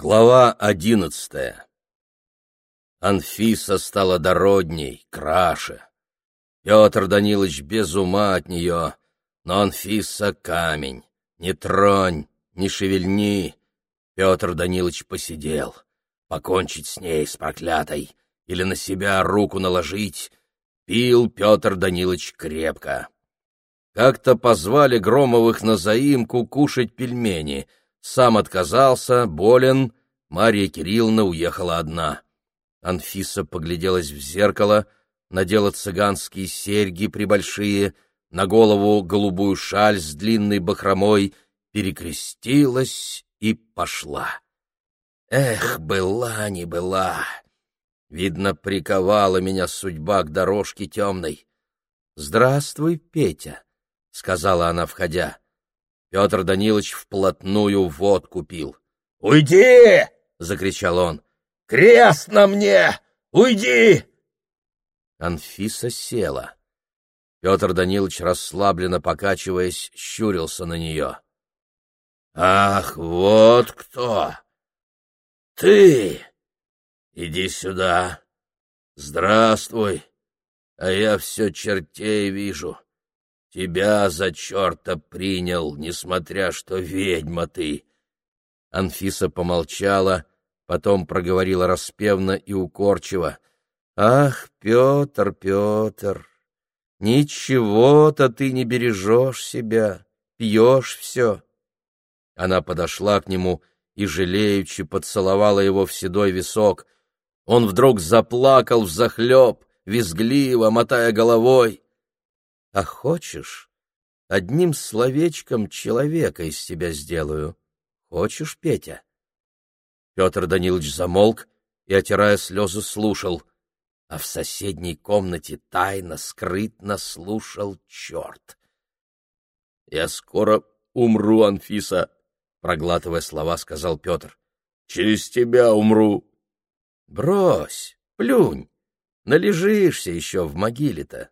Глава одиннадцатая Анфиса стала дородней, краше. Петр Данилович без ума от нее, но Анфиса — камень. Не тронь, не шевельни. Петр Данилович посидел. Покончить с ней, с проклятой, или на себя руку наложить. Пил Петр Данилович крепко. Как-то позвали Громовых на заимку кушать пельмени — сам отказался, болен, Марья Кирилловна уехала одна. Анфиса погляделась в зеркало, надела цыганские серьги прибольшие, на голову голубую шаль с длинной бахромой, перекрестилась и пошла. Эх, была не была! Видно, приковала меня судьба к дорожке темной. «Здравствуй, Петя», — сказала она, входя. Петр Данилович вплотную водку пил. «Уйди!» — закричал он. «Крест на мне! Уйди!» Анфиса села. Петр Данилович, расслабленно покачиваясь, щурился на нее. «Ах, вот кто! Ты! Иди сюда! Здравствуй! А я все чертей вижу. Тебя за черта принял, несмотря что ведьма ты. Анфиса помолчала, потом проговорила распевно и укорчиво. Ах, Петр, Петр, ничего-то ты не бережешь себя, пьешь все. Она подошла к нему и, жалеючи, поцеловала его в седой висок. Он вдруг заплакал взахлеб, визгливо, мотая головой. А хочешь, одним словечком человека из тебя сделаю. Хочешь, Петя? Петр Данилович замолк и, отирая слезы, слушал, а в соседней комнате тайно, скрытно слушал черт. — Я скоро умру, Анфиса, — проглатывая слова, сказал Петр. — Через тебя умру. — Брось, плюнь, належишься еще в могиле-то.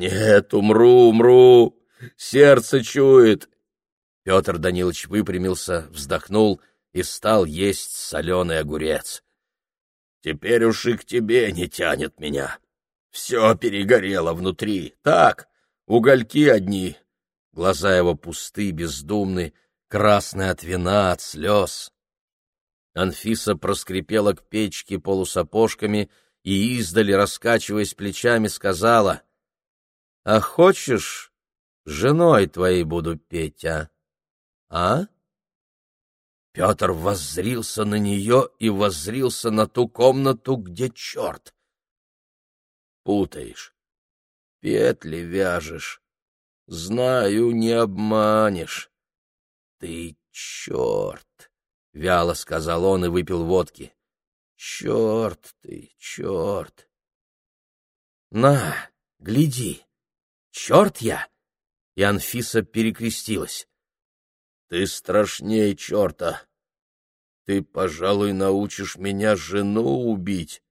Нет, умру, умру, сердце чует. Петр Данилович выпрямился, вздохнул и стал есть соленый огурец. Теперь уж и к тебе не тянет меня. Все перегорело внутри. Так, угольки одни. Глаза его пусты, бездумны, красные от вина, от слез. Анфиса проскрипела к печке полусапожками и издали, раскачиваясь плечами, сказала — а хочешь, женой твоей буду, Петя? А? Петр воззрился на нее и воззрился на ту комнату, где черт. Путаешь, петли вяжешь, знаю, не обманешь. Ты черт, — вяло сказал он и выпил водки. Черт ты, черт. На, гляди. Черт я! И Анфиса перекрестилась. Ты страшней черта. Ты, пожалуй, научишь меня жену убить.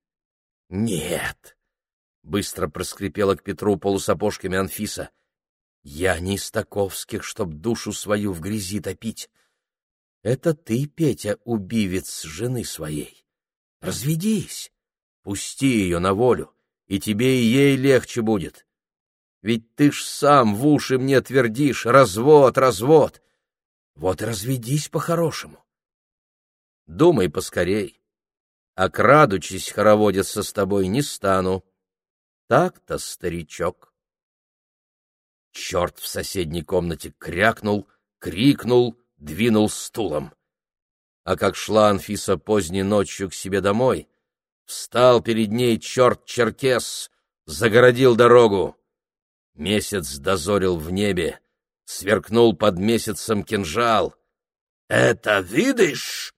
Нет! Быстро проскрипела к Петру полусапожками Анфиса. Я не из таковских, чтоб душу свою в грязи топить. Это ты, Петя, убивец жены своей. Разведись, пусти ее на волю, и тебе и ей легче будет. Ведь ты ж сам в уши мне твердишь «развод, развод». Вот разведись по-хорошему. Думай поскорей. А крадучись хороводиться с тобой не стану. Так-то, старичок. Черт в соседней комнате крякнул, крикнул, двинул стулом. А как шла Анфиса поздней ночью к себе домой, встал перед ней черт-черкес, загородил дорогу. Месяц дозорил в небе, сверкнул под месяцем кинжал. «Это видишь?»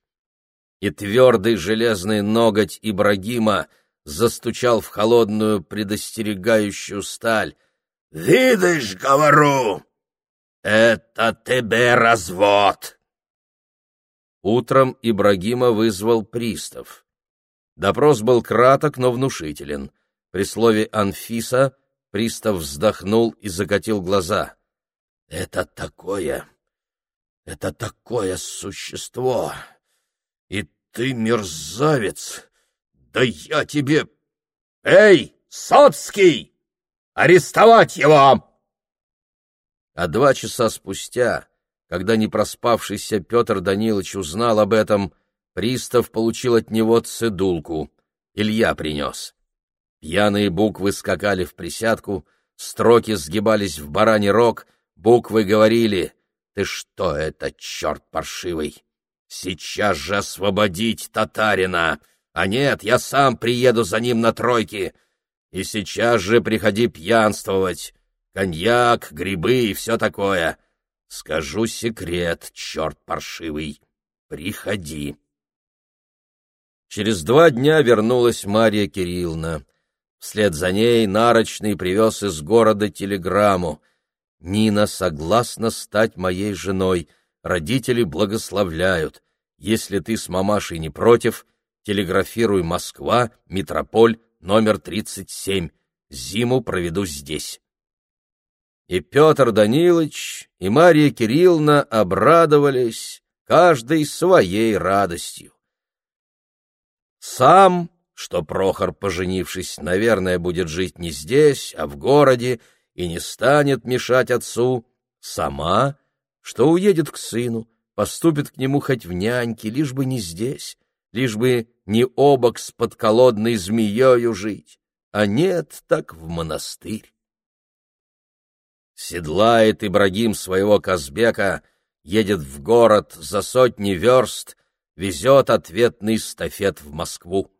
И твердый железный ноготь Ибрагима застучал в холодную предостерегающую сталь. «Видишь, говорю, это тебе развод!» Утром Ибрагима вызвал пристав. Допрос был краток, но внушителен. При слове «Анфиса» Пристав вздохнул и закатил глаза. «Это такое... это такое существо! И ты мерзавец! Да я тебе... Эй, Соцкий! Арестовать его!» А два часа спустя, когда непроспавшийся Петр Данилович узнал об этом, пристав получил от него цедулку. Илья принес. Пьяные буквы скакали в присядку, строки сгибались в бараний рог, буквы говорили «Ты что это, черт паршивый? Сейчас же освободить татарина! А нет, я сам приеду за ним на тройке! И сейчас же приходи пьянствовать! Коньяк, грибы и все такое! Скажу секрет, черт паршивый! Приходи!» Через два дня вернулась Марья Кирилловна. Вслед за ней Нарочный привез из города телеграмму. «Нина согласна стать моей женой. Родители благословляют. Если ты с мамашей не против, телеграфируй Москва, Метрополь, номер 37. Зиму проведу здесь». И Петр Данилович, и Марья Кирилловна обрадовались, каждой своей радостью. Сам, что Прохор, поженившись, наверное, будет жить не здесь, а в городе, и не станет мешать отцу, сама, что уедет к сыну, поступит к нему хоть в няньки, лишь бы не здесь, лишь бы не обок с подколодной змеёю жить, а нет, так в монастырь. Седлает Ибрагим своего Казбека, едет в город за сотни верст, везет ответный стафет в Москву.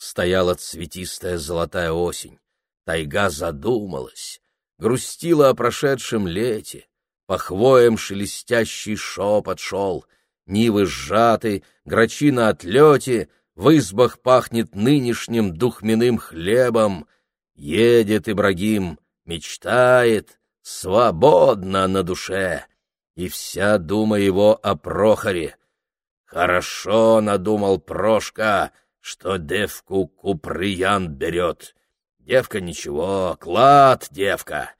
Стояла цветистая золотая осень, тайга задумалась, грустила о прошедшем лете, по хвоям шелестящий шепот шел, нивы сжаты, грачи на отлете, в избах пахнет нынешним духменным хлебом. Едет Ибрагим, мечтает, свободно на душе, и вся дума его о Прохоре, Хорошо надумал Прошка, что девку Куприян берет. Девка ничего, клад девка.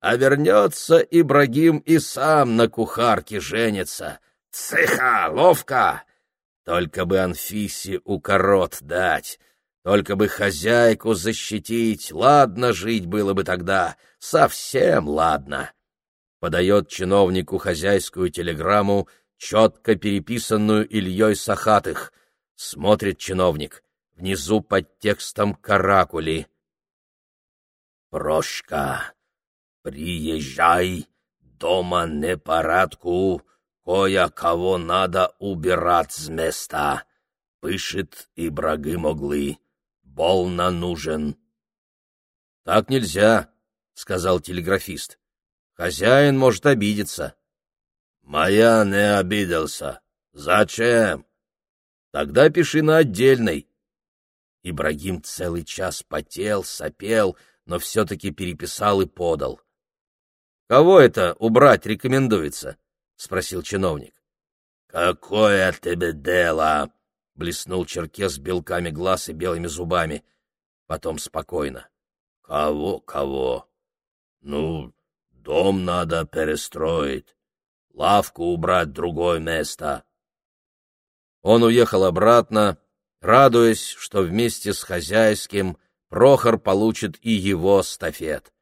А вернется Ибрагим и сам на кухарке женится. Цыха, ловко! Только бы Анфисе укорот дать, только бы хозяйку защитить, ладно жить было бы тогда, совсем ладно. Подает чиновнику хозяйскую телеграмму четко переписанную Ильей Сахатых. Смотрит чиновник. Внизу под текстом каракули. «Прошка, приезжай, дома не парадку, кое-кого надо убирать с места. Пышет и браги могли, больно нужен». «Так нельзя», — сказал телеграфист. «Хозяин может обидеться». Моя не обиделся. Зачем? Тогда пиши на отдельной. Ибрагим целый час потел, сопел, но все-таки переписал и подал. — Кого это убрать рекомендуется? — спросил чиновник. — Какое тебе дело? — блеснул черкес белками глаз и белыми зубами. Потом спокойно. — Кого, кого? Ну, дом надо перестроить лавку убрать в другое место. Он уехал обратно, радуясь, что вместе с хозяйским Прохор получит и его стафет.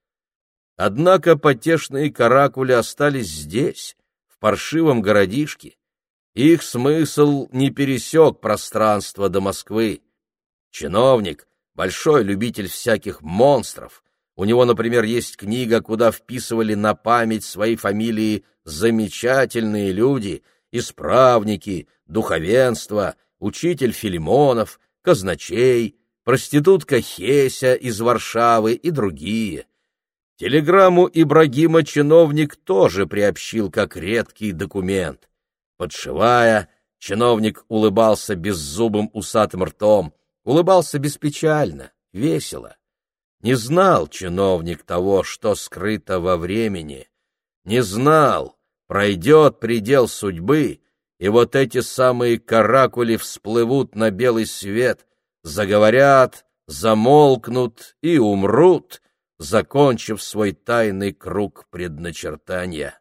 Однако потешные каракули остались здесь, в паршивом городишке. Их смысл не пересек пространство до Москвы. Чиновник, большой любитель всяких монстров, у него, например, есть книга, куда вписывали на память свои фамилии замечательные люди, исправники, духовенство, учитель Филимонов, казначей, проститутка Хеся из Варшавы и другие. Телеграмму Ибрагима чиновник тоже приобщил как редкий документ. Подшивая, чиновник улыбался беззубым усатым ртом, улыбался беспечально, весело. Не знал чиновник того, что скрыто во времени, не знал, пройдет предел судьбы, и вот эти самые каракули всплывут на белый свет, заговорят, замолкнут и умрут, закончив свой тайный круг предначертания.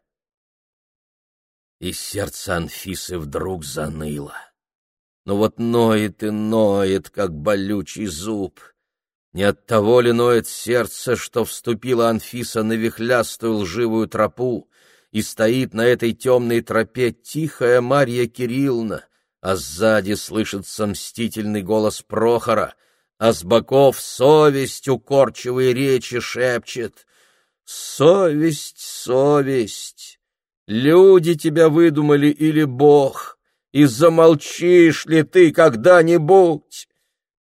И сердце Анфисы вдруг заныло. но вот ноет и ноет, как болючий зуб. Не от того ли ноет сердце, что вступила Анфиса на вихлястую лживую тропу, и стоит на этой темной тропе тихая Марья Кирилловна, а сзади слышится мстительный голос Прохора, а с боков совесть укорчивой речи шепчет «Совесть, совесть! Люди тебя выдумали или Бог?» и замолчишь ли ты когда-нибудь?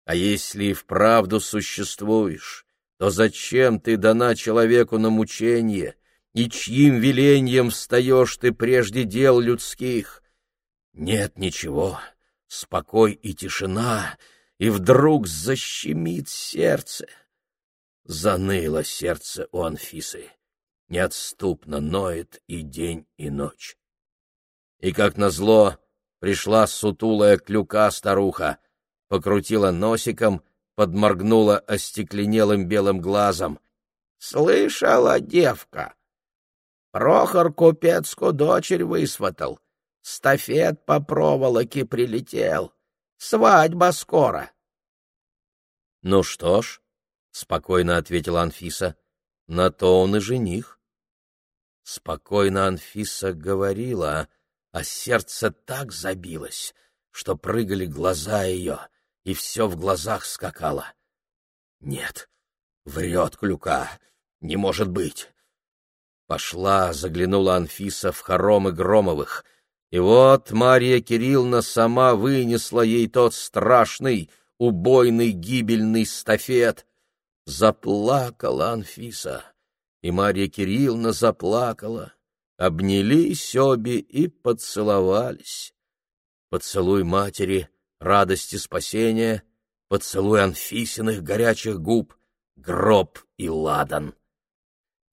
А если и вправду существуешь, то зачем ты дана человеку на мучение, и чьим велением встаешь ты прежде дел людских? Нет ничего, спокой и тишина, и вдруг защемит сердце. Заныло сердце у Анфисы, неотступно ноет и день, и ночь. И, как назло, Пришла сутулая клюка старуха, покрутила носиком, подморгнула остекленелым белым глазом. — Слышала девка. Прохор купецку дочерь высватал. Стафет по проволоке прилетел. Свадьба скоро. — Ну что ж, — спокойно ответила Анфиса, — на то он и жених. Спокойно Анфиса говорила, — а сердце так забилось, что прыгали глаза ее, и все в глазах скакало. Нет, врет клюка, не может быть. Пошла, заглянула Анфиса в хоромы Громовых, и вот Мария Кирилловна сама вынесла ей тот страшный, убойный, гибельный стафет. Заплакала Анфиса, и Мария Кирилловна заплакала обнялись обе и поцеловались. Поцелуй матери, радости спасения, поцелуй Анфисиных горячих губ, гроб и ладан.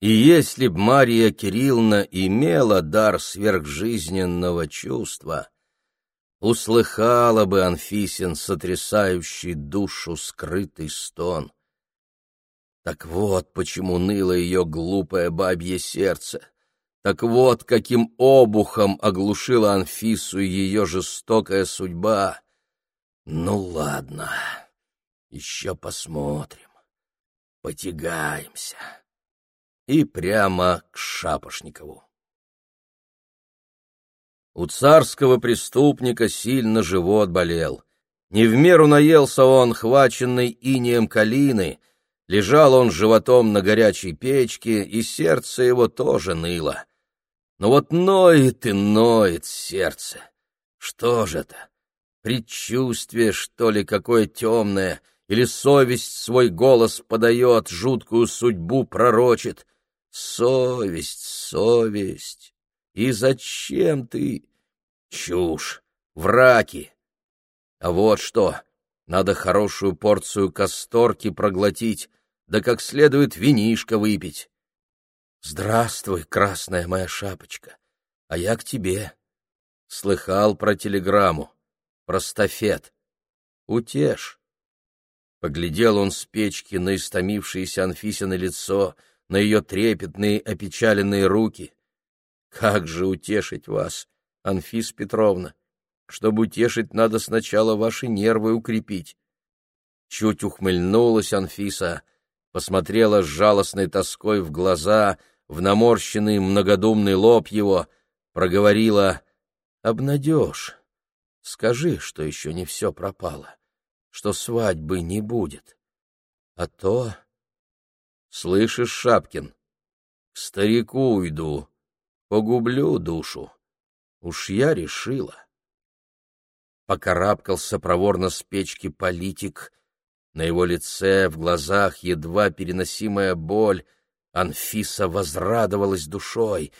И если б Мария Кирилловна имела дар сверхжизненного чувства, услыхала бы Анфисин сотрясающий душу скрытый стон. Так вот почему ныло ее глупое бабье сердце. Так вот, каким обухом оглушила Анфису ее жестокая судьба. Ну ладно, еще посмотрим, потягаемся. И прямо к Шапошникову. У царского преступника сильно живот болел. Не в меру наелся он, хваченный инеем калины, лежал он животом на горячей печке, и сердце его тоже ныло. Но вот ноет и ноет сердце. Что же это? Предчувствие, что ли, какое темное, или совесть свой голос подает, жуткую судьбу пророчит? Совесть, совесть. И зачем ты? Чушь, враки. А вот что, надо хорошую порцию касторки проглотить, да как следует винишко выпить. Здравствуй, красная моя шапочка, а я к тебе. Слыхал про телеграмму, про стафет. Утешь. Поглядел он с печки на истомившееся Анфисино лицо, на ее трепетные опечаленные руки. Как же утешить вас, Анфис Петровна? Чтобы утешить, надо сначала ваши нервы укрепить. Чуть ухмыльнулась Анфиса, посмотрела с жалостной тоской в глаза — в наморщенный многодумный лоб его, проговорила «Обнадежь, скажи, что еще не все пропало, что свадьбы не будет. А то...» «Слышишь, Шапкин, к старику уйду, погублю душу. Уж я решила». Покарабкался проворно с печки политик, на его лице, в глазах едва переносимая боль — Анфиса возрадовалась душой.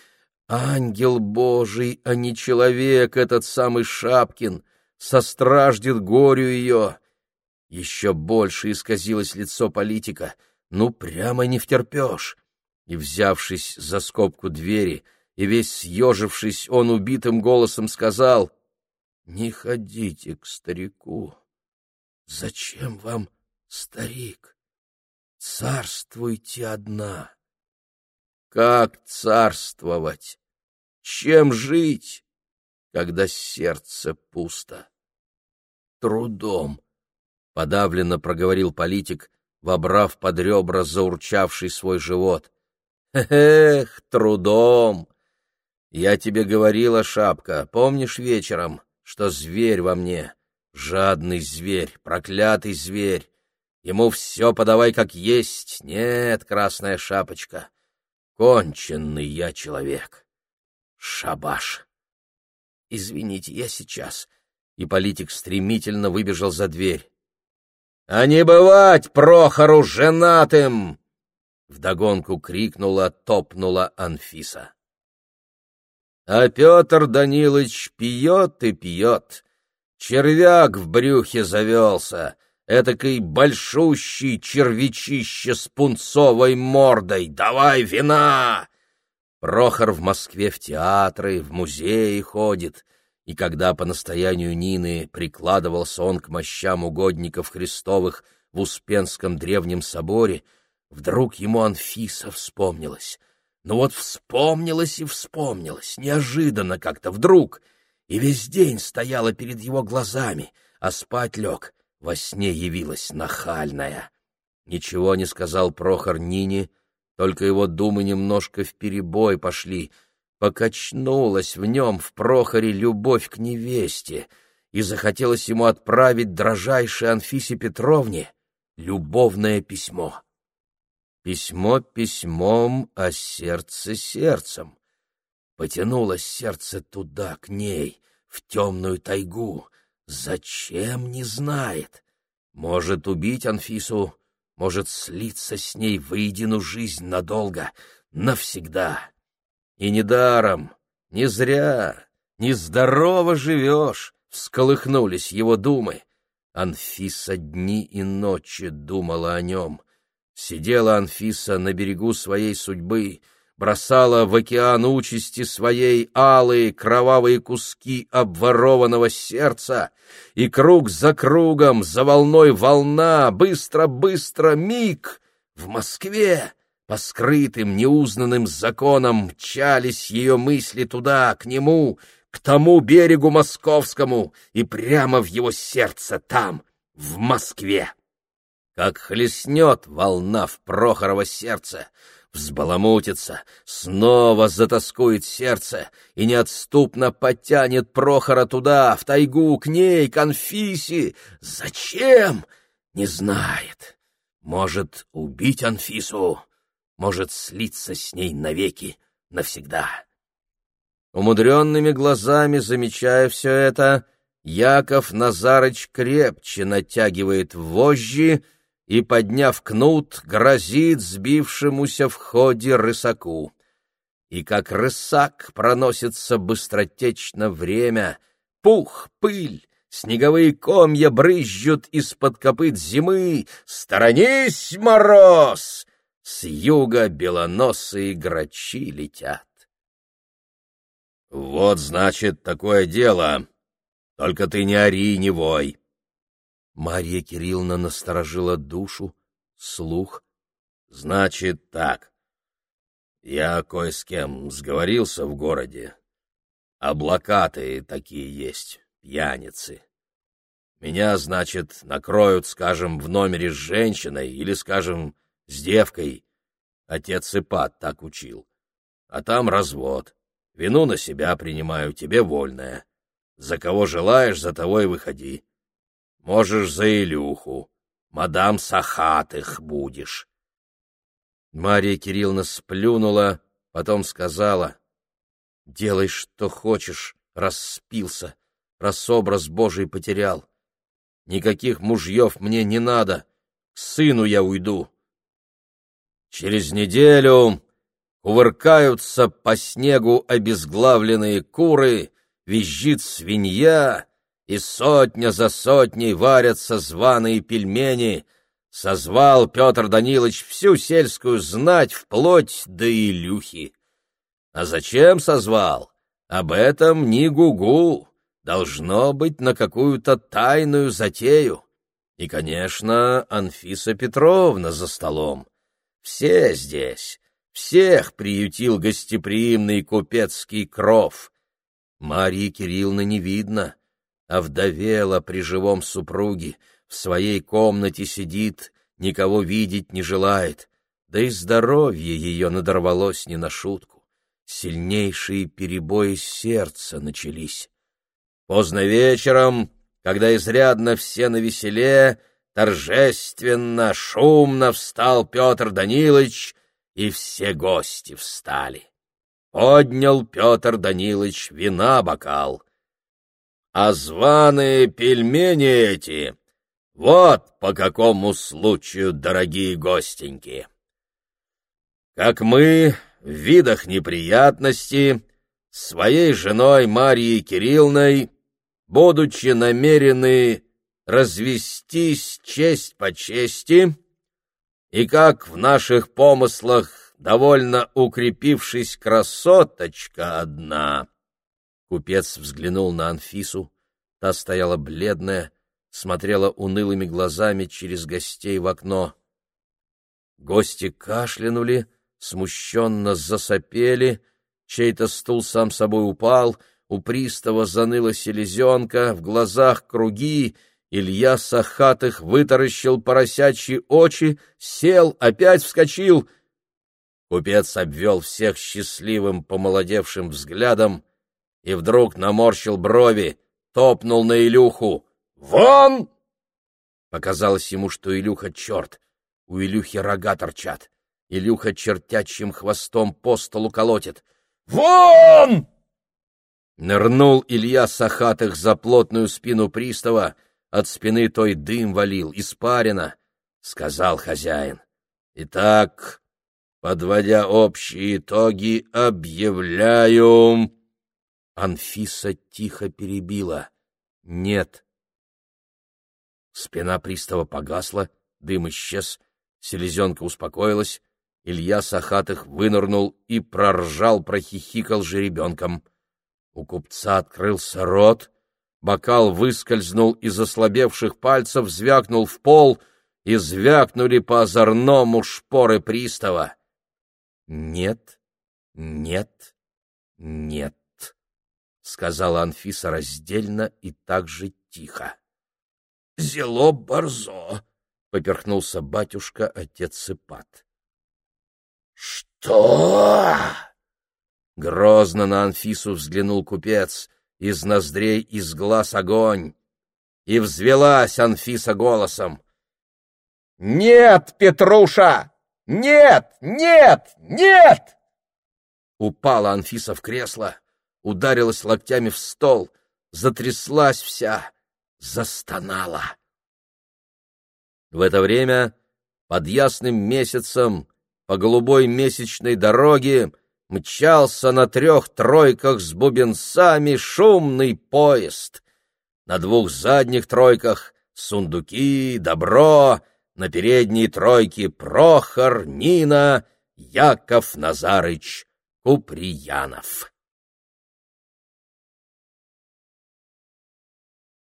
Ангел Божий, а не человек этот самый Шапкин, состраждет горю ее. Еще больше исказилось лицо политика. Ну, прямо не втерпешь. И, взявшись за скобку двери, и весь съежившись, он убитым голосом сказал, «Не ходите к старику. Зачем вам старик? Царствуйте одна». Как царствовать? Чем жить, когда сердце пусто? трудом, — подавленно проговорил политик, вобрав под ребра заурчавший свой живот. — Эх, трудом! Я тебе говорила, Шапка, помнишь вечером, что зверь во мне, жадный зверь, проклятый зверь, ему все подавай как есть, нет, красная шапочка, конченный я человек. Шабаш! Извините, я сейчас... И политик стремительно выбежал за дверь. «А не бывать Прохору женатым!» Вдогонку крикнула, топнула Анфиса. А Петр Данилович пьет и пьет. Червяк в брюхе завелся, этакой большущий червячище с пунцовой мордой. Давай вина! Прохор в Москве в театры, в музеи ходит — и когда по настоянию Нины прикладывался он к мощам угодников Христовых в Успенском древнем соборе, вдруг ему Анфиса вспомнилась. Ну вот вспомнилась и вспомнилась, неожиданно как-то, вдруг, и весь день стояла перед его глазами, а спать лег, во сне явилась нахальная. Ничего не сказал Прохор Нине, только его думы немножко вперебой пошли — Покачнулась в нем, в Прохоре, любовь к невесте, и захотелось ему отправить дрожайшей Анфисе Петровне любовное письмо. Письмо письмом, а сердце сердцем. Потянулось сердце туда, к ней, в темную тайгу. Зачем, не знает. Может убить Анфису, может слиться с ней воедину жизнь надолго, навсегда. И недаром, не зря, нездорово живешь, всколыхнулись его думы. Анфиса дни и ночи думала о нем. Сидела Анфиса на берегу своей судьбы, бросала в океан участи своей алые кровавые куски обворованного сердца, и круг за кругом, за волной волна, быстро-быстро, миг в Москве по скрытым, неузнанным законам мчались ее мысли туда, к нему, к тому берегу московскому и прямо в его сердце там, в Москве. Как хлестнет волна в Прохорово сердце, взбаламутится, снова затаскует сердце и неотступно потянет Прохора туда, в тайгу, к ней, к Анфисе. Зачем? Не знает. Может, убить Анфису? Может слиться с ней навеки, навсегда. Умудренными глазами, замечая все это, Яков Назарыч крепче натягивает вожжи и, подняв кнут, грозит сбившемуся в ходе рысаку. И как рысак проносится быстротечно время, пух, пыль, снеговые комья брызжут из-под копыт зимы. «Сторонись, мороз!» С юга белоносые грачи летят. Вот, значит, такое дело. Только ты не ори, не вой. Марья Кирилловна насторожила душу, слух. Значит так. Я кое с кем сговорился в городе. Облакаты такие есть, пьяницы. Меня, значит, накроют, скажем, в номере с женщиной или, скажем, с девкой. Отец Ипат так учил. А там развод. Вину на себя принимаю, тебе вольная. За кого желаешь, за того и выходи. Можешь за Илюху. Мадам Сахатых будешь. Мария Кирилловна сплюнула, потом сказала. — Делай, что хочешь, распился, раз образ Божий потерял. Никаких мужьев мне не надо, к сыну я уйду. Через неделю кувыркаются по снегу обезглавленные куры, визжит свинья, и сотня за сотней варятся званые пельмени. Созвал Петр Данилович всю сельскую знать вплоть до Илюхи. А зачем созвал? Об этом ни гугу. Должно быть на какую-то тайную затею. И, конечно, Анфиса Петровна за столом. Все здесь, всех приютил гостеприимный купецкий кров. Марьи Кирилловны не видно. овдовела при живом супруге, в своей комнате сидит, никого видеть не желает, да и здоровье ее надорвалось не на шутку. Сильнейшие перебои сердца начались. Поздно вечером, когда изрядно все навеселе, торжественно, шумно встал Петр Данилович, и все гости встали. Поднял Петр Данилович вина бокал. А званые пельмени эти, вот по какому случаю, дорогие гостеньки. Как мы в видах неприятности своей женой Марьей Кирилловной, будучи намерены развестись честь по чести, и как в наших помыслах довольно укрепившись красоточка одна. Купец взглянул на Анфису, та стояла бледная, смотрела унылыми глазами через гостей в окно. Гости кашлянули, смущенно засопели, чей-то стул сам собой упал, у пристава заныла селезенка, в глазах круги, Илья Сахатых вытаращил поросячьи очи, сел, опять вскочил. Купец обвел всех счастливым, помолодевшим взглядом и вдруг наморщил брови, топнул на Илюху. «Вон!» Показалось ему, что Илюха черт. У Илюхи рога торчат. Илюха чертячим хвостом по столу колотит. «Вон!» Нырнул Илья Сахатых за плотную спину пристава, от спины той дым валил, испарина, — сказал хозяин. Итак, подводя общие итоги, объявляю... Анфиса тихо перебила. Нет. Спина пристава погасла, дым исчез, селезенка успокоилась, Илья Сахатых вынырнул и проржал, прохихикал жеребенком. У купца открылся рот, Бокал выскользнул из ослабевших пальцев, звякнул в пол, и звякнули по озорному шпоры пристава. «Нет, нет, нет», — сказала Анфиса раздельно и так же тихо. «Зело борзо», — поперхнулся батюшка, отец Ипат. «Что?» Грозно на Анфису взглянул купец — из ноздрей, из глаз огонь. И взвелась Анфиса голосом. «Нет, Петруша! Нет! Нет! Нет!» Упала Анфиса в кресло, ударилась локтями в стол, затряслась вся, застонала. В это время под ясным месяцем по голубой месячной дороге мчался на трех тройках с бубенцами шумный поезд. На двух задних тройках — сундуки, добро, на передней тройке — Прохор, Нина, Яков Назарыч, Куприянов.